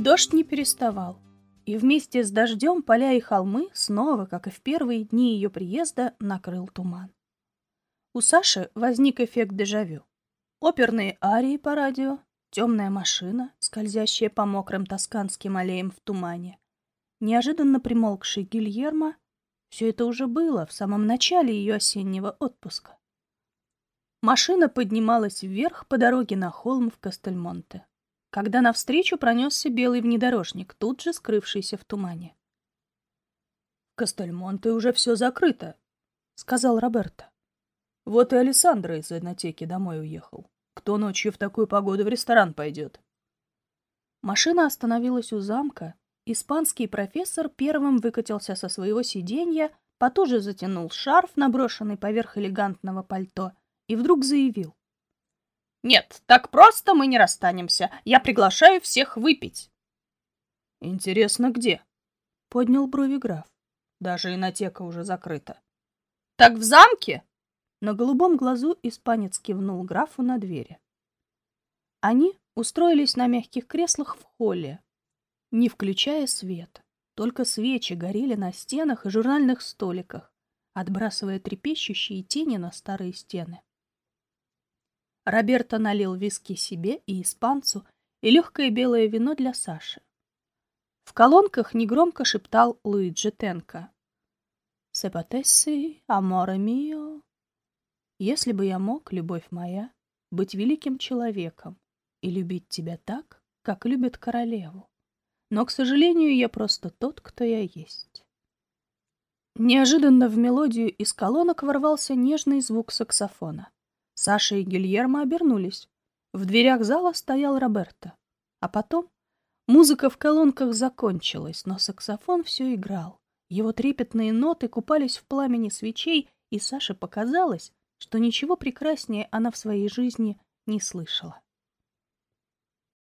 Дождь не переставал, и вместе с дождем поля и холмы снова, как и в первые дни ее приезда, накрыл туман. У Саши возник эффект дежавю. Оперные арии по радио, темная машина, скользящая по мокрым тосканским аллеям в тумане, неожиданно примолкший Гильермо — все это уже было в самом начале ее осеннего отпуска. Машина поднималась вверх по дороге на холм в Кастельмонте, когда навстречу пронесся белый внедорожник, тут же скрывшийся в тумане. — Кастельмонте уже все закрыто, — сказал Роберто. — Вот и Александра из Энотеки домой уехал. Кто ночью в такую погоду в ресторан пойдет? Машина остановилась у замка. Испанский профессор первым выкатился со своего сиденья, потуже затянул шарф, наброшенный поверх элегантного пальто, и вдруг заявил. «Нет, так просто мы не расстанемся. Я приглашаю всех выпить». «Интересно, где?» — поднял брови граф. Даже инотека уже закрыта. «Так в замке?» На голубом глазу испанец кивнул графу на двери. Они устроились на мягких креслах в холле, не включая свет. Только свечи горели на стенах и журнальных столиках, отбрасывая трепещущие тени на старые стены. Роберто налил виски себе и испанцу и легкое белое вино для Саши. В колонках негромко шептал Луиджи Тенко. «Сепатесси, аморе мио». «Если бы я мог, любовь моя, быть великим человеком и любить тебя так, как любит королеву. Но, к сожалению, я просто тот, кто я есть». Неожиданно в мелодию из колонок ворвался нежный звук саксофона. Саша и Гильермо обернулись. В дверях зала стоял Роберто. А потом музыка в колонках закончилась, но саксофон все играл. Его трепетные ноты купались в пламени свечей, и Саше показалось, что ничего прекраснее она в своей жизни не слышала.